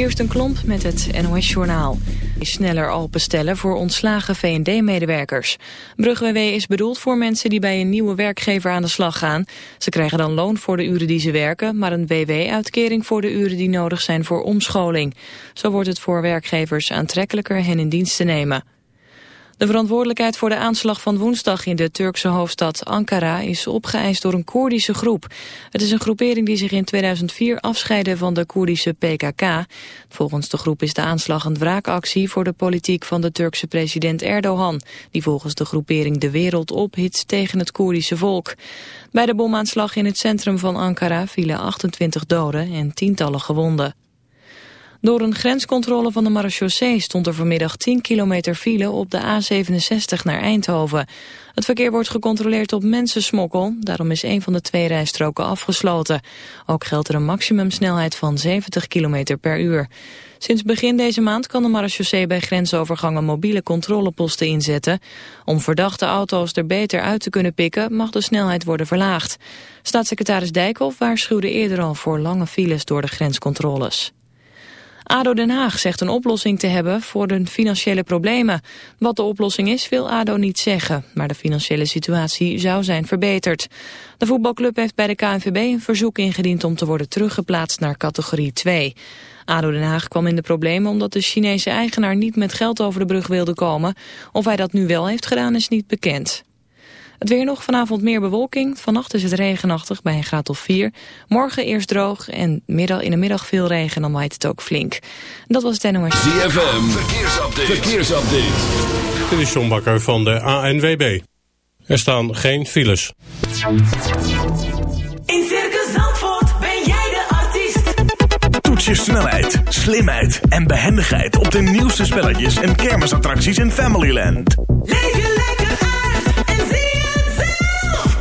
Kirsten Klomp met het NOS-journaal. Sneller al bestellen voor ontslagen V&D-medewerkers. BrugWW is bedoeld voor mensen die bij een nieuwe werkgever aan de slag gaan. Ze krijgen dan loon voor de uren die ze werken... maar een WW-uitkering voor de uren die nodig zijn voor omscholing. Zo wordt het voor werkgevers aantrekkelijker hen in dienst te nemen. De verantwoordelijkheid voor de aanslag van woensdag in de Turkse hoofdstad Ankara is opgeëist door een Koerdische groep. Het is een groepering die zich in 2004 afscheidde van de Koerdische PKK. Volgens de groep is de aanslag een wraakactie voor de politiek van de Turkse president Erdogan, die volgens de groepering de wereld ophitst tegen het Koerdische volk. Bij de bomaanslag in het centrum van Ankara vielen 28 doden en tientallen gewonden. Door een grenscontrole van de marechaussee stond er vanmiddag 10 kilometer file op de A67 naar Eindhoven. Het verkeer wordt gecontroleerd op mensensmokkel, daarom is een van de twee rijstroken afgesloten. Ook geldt er een maximumsnelheid van 70 kilometer per uur. Sinds begin deze maand kan de marechaussee bij grensovergangen mobiele controleposten inzetten. Om verdachte auto's er beter uit te kunnen pikken mag de snelheid worden verlaagd. Staatssecretaris Dijkhoff waarschuwde eerder al voor lange files door de grenscontroles. ADO Den Haag zegt een oplossing te hebben voor de financiële problemen. Wat de oplossing is wil ADO niet zeggen, maar de financiële situatie zou zijn verbeterd. De voetbalclub heeft bij de KNVB een verzoek ingediend om te worden teruggeplaatst naar categorie 2. ADO Den Haag kwam in de problemen omdat de Chinese eigenaar niet met geld over de brug wilde komen. Of hij dat nu wel heeft gedaan is niet bekend. Het weer nog vanavond meer bewolking. Vannacht is het regenachtig bij een graad of 4. Morgen eerst droog en middag, in de middag veel regen. Dan waait het ook flink. Dat was het NOS. ZFM, verkeersupdate. verkeersupdate. Dit is John Bakker van de ANWB. Er staan geen files. In Circus Zandvoort ben jij de artiest. Toets je snelheid, slimheid en behendigheid op de nieuwste spelletjes en kermisattracties in Familyland. Leef je lekker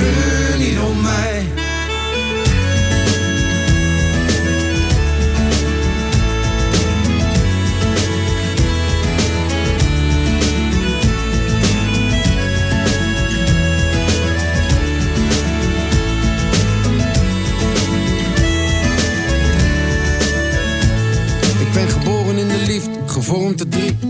Treur niet om. Ik ben geboren in de liefde, gevormd te drie.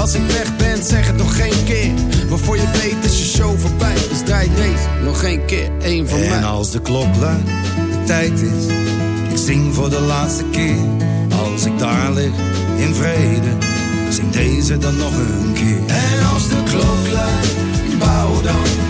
Als ik weg ben, zeg het nog geen keer. Waarvoor je weet is je show voorbij. Dus draai deze nog één keer, één van mij. En als de klok luidt, de tijd is. Ik zing voor de laatste keer. Als ik daar lig in vrede. Zing deze dan nog een keer. En als de klok luidt, bouw dan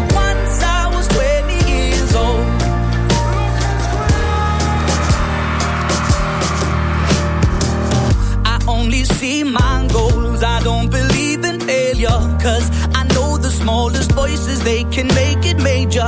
See my goals. I don't believe in failure. Cause I know the smallest voices, they can make it major.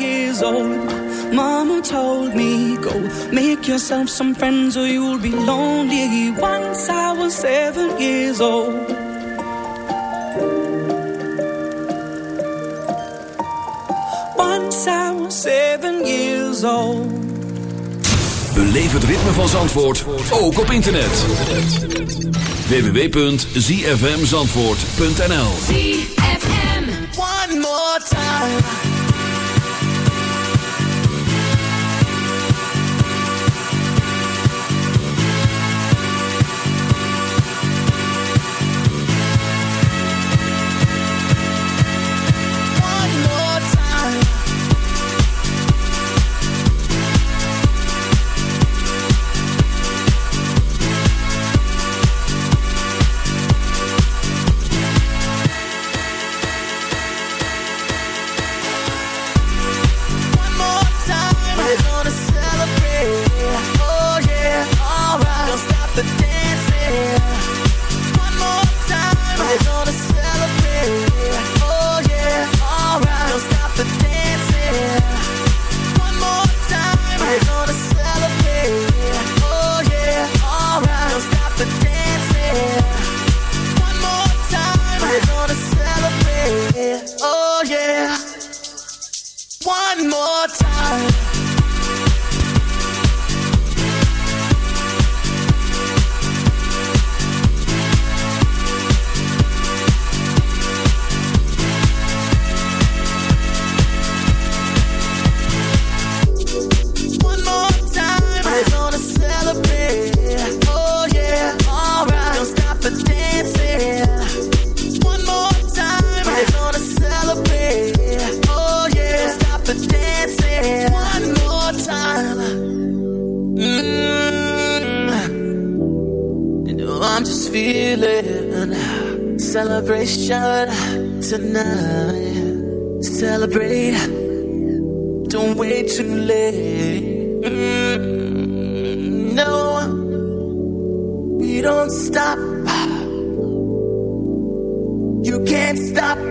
years old, Mama told me, Go make yourself some friends or you'll be lonely. Once I was seven years old. Once I was seven years old. Beleef het ritme van Zandvoort ook op internet. www.zfmzandvoort.nl ZFM. One more time. The dancing. One more time. Mm. You know I'm just feeling celebration tonight. Celebrate. Don't wait too late. Mm, no, we don't stop. You can't stop.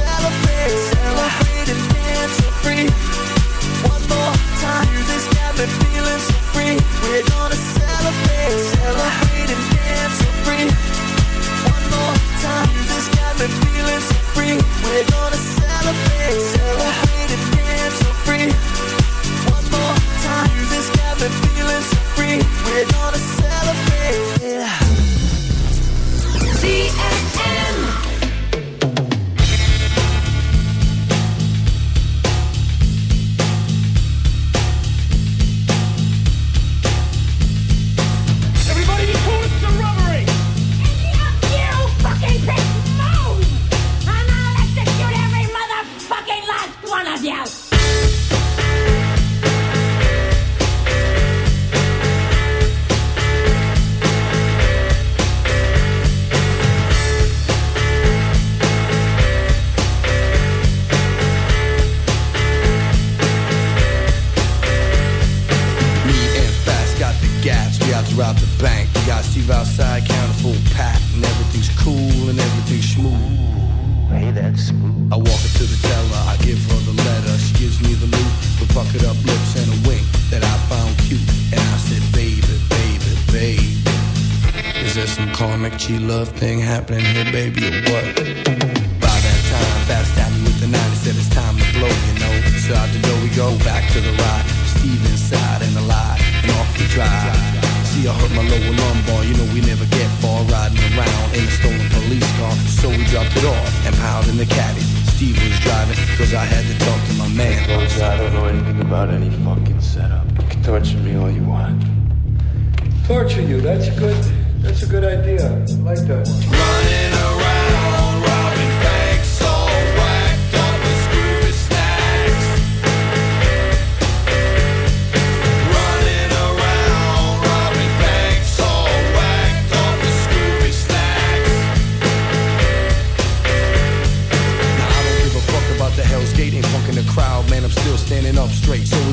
fucking setup. You can torture me all you want. Torture you, that's a good. That's a good idea. I like that one. Running around, robbing banks, all whacked up with Scooby snacks. Running around, robbing banks, all whacked up with Scooby snacks. Now I don't give a fuck about the Hell's Gate, ain't punking the crowd, man. I'm still standing up straight. So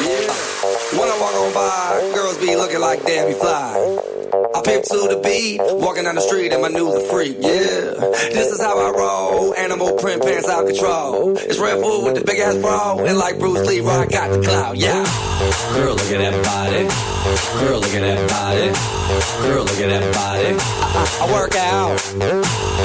When I walk on by, girls be looking like Debbie Fly. I pimp to the beat, walking down the street in my new the freak, yeah. This is how I roll, animal print pants out control. It's Red Bull with the big ass bra, and like Bruce Lee, I got the clout, yeah. Girl, look at that body. Girl, look at that body. Girl, look at that body. I, I work out.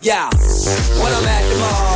Yeah, when I'm at the mall,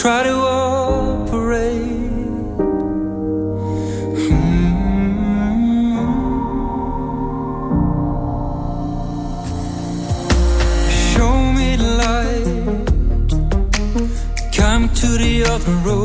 try to operate. Hmm. Show me the light. Come to the other road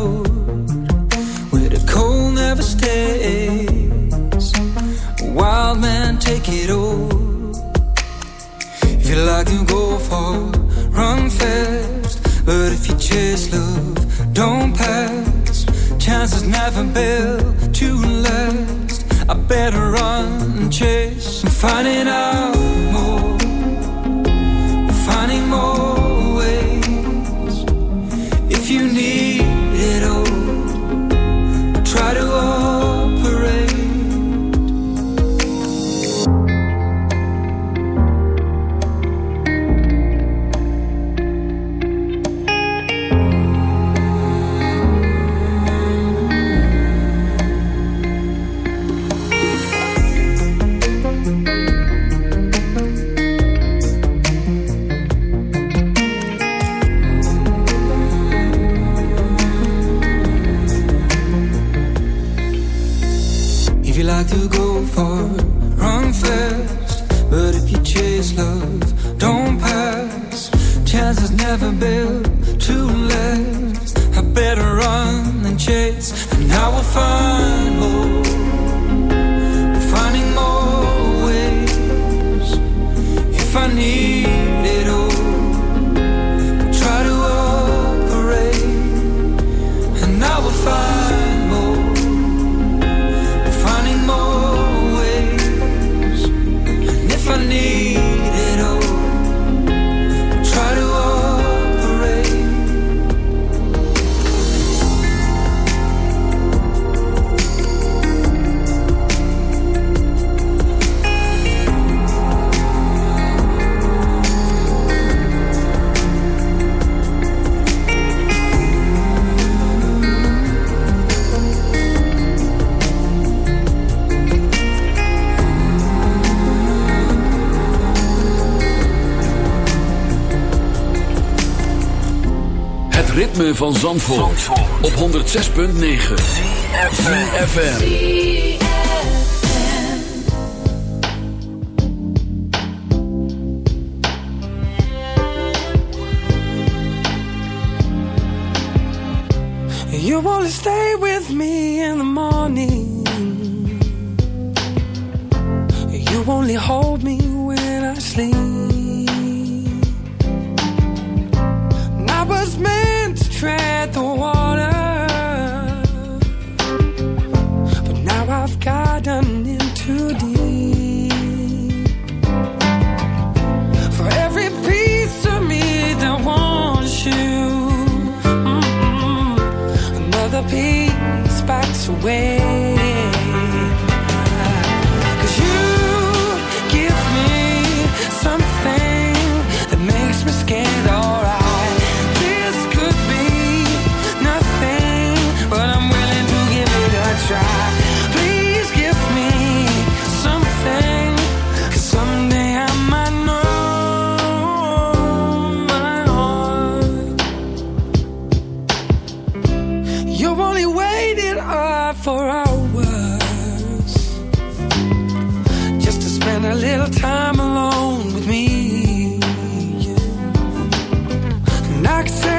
finding out van Zandvoort, Zandvoort. op 106.9 CFFM You wanna stay with me? are for hours just to spend a little time alone with me. Yeah. And I can say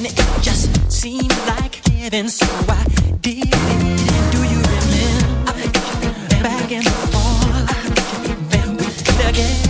and it just seemed like heaven, so I did. Do you remember back in the fall? We again.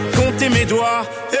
compter mes doigts.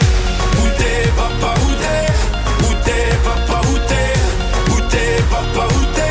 papa,